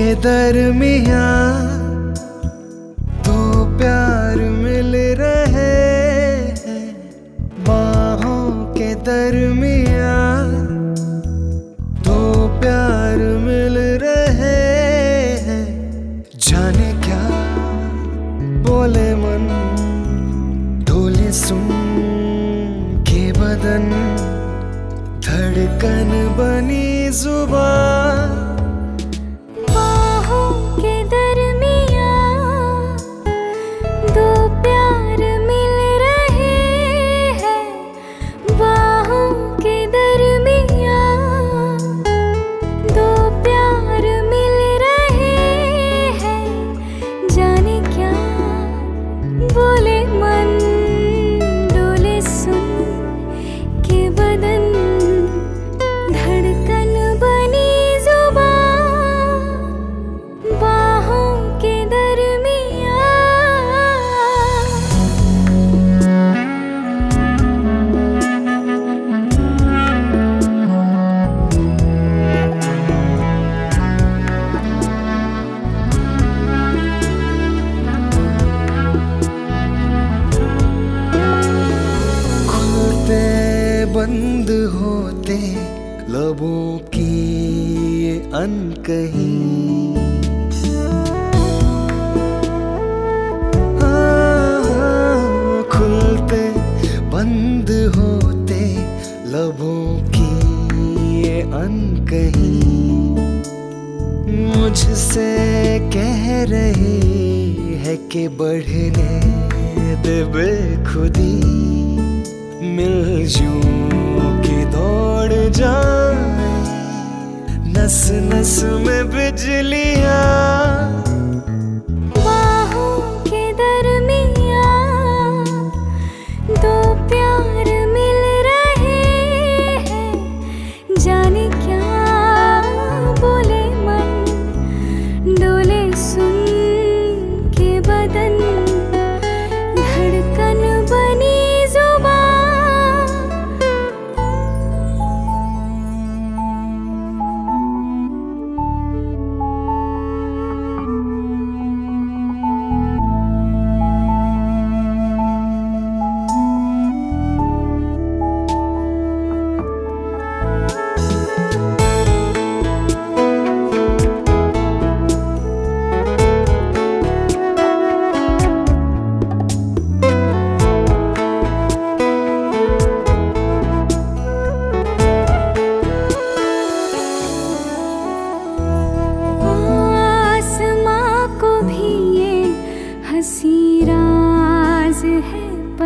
के दरमिया बदन धड़कन बनी जुबान बंद होते लबों की ये अनकही। खुलते, बंद होते लबों की मुझसे कह रही है कि बढ़ने दे बेखुदी मिलजूं की दौड़ नस नस में बिजलियाँ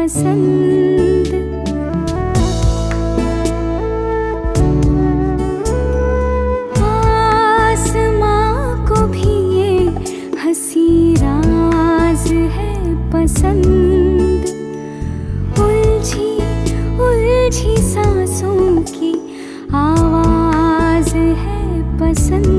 पसंद आसमां को भी ये हँसी राज है पसंद उलझी उलझी सांसों की आवाज़ है पसंद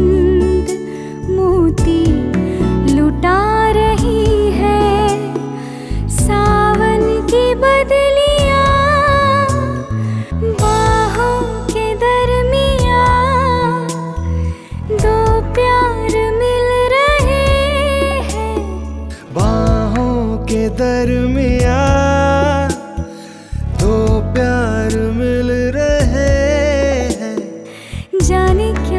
दरमिया दो तो प्यार मिल रहे हैं। जाने क्या